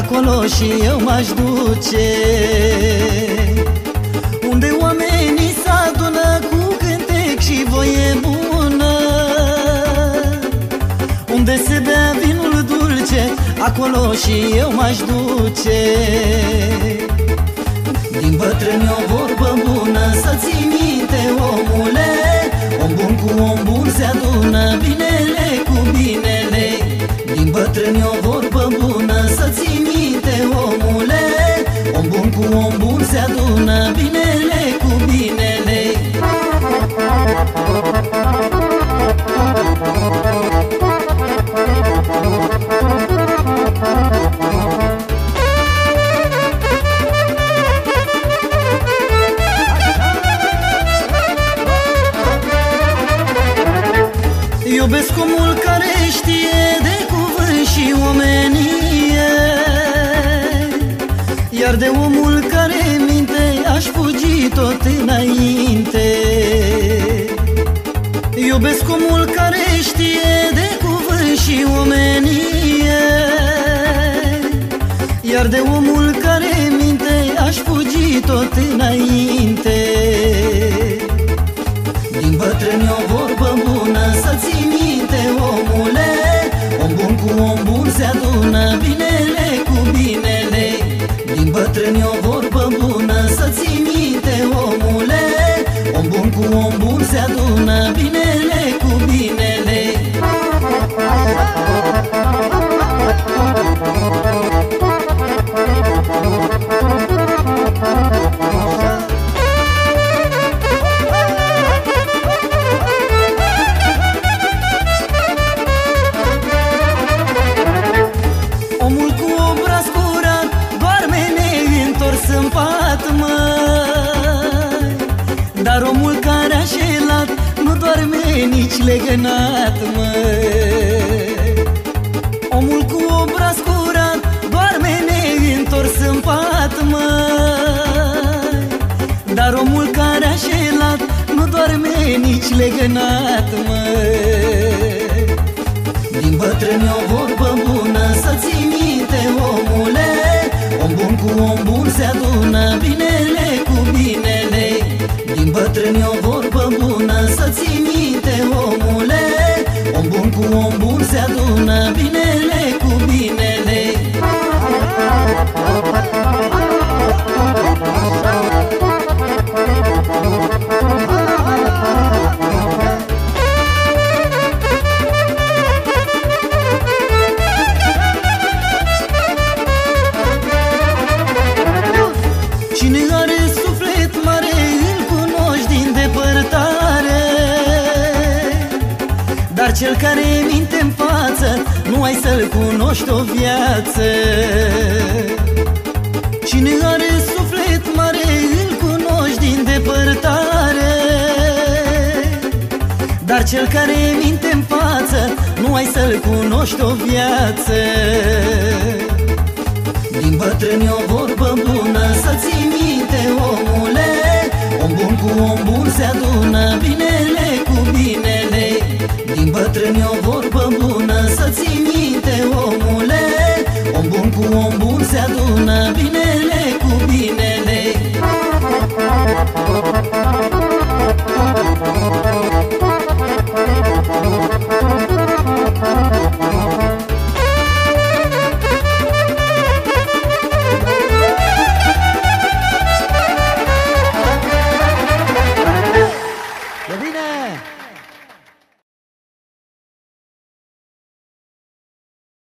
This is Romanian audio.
Acolo și eu m-aș duce. Unde oamenii se adună cu cântec și voie bună Unde se bea vinul dulce Acolo și eu m-aș duce. Din bătrâni o vorbă bună Să ții minte omule Om bun cu om bun se adună Binele cu binele. Din bătrâni o vorbă se adună Binele cu binele. Iubesc omul care știe de cuvânt și omenie Iubesc omul care știe de cuvânt și omenie. Iar de omul care minte aș fugi tot înainte. Din bătrâni o vorbă bună să ții minte omule. Om bun cu om bun se adună binele cu binele. Din bătrâni o vorbă bună să ții minte omule. Om bun cu om bun se adună binele cu binele. Omul cu obraz curat Doarme neîntors în pat, doarme nici legănat, măi. Omul cu obraz curat Doarme neîntors în pat, măi. Dar omul care a șelat Nu doarme nici legănat, măi. Din bătrâni o vorbă bună cel care minte în față nu ai să-l cunoști o viață. Cine are suflet mare îl cunoști din depărtare. Dar cel care minte în față nu ai să-l cunoști o viață. Din bătrâni o cu om bun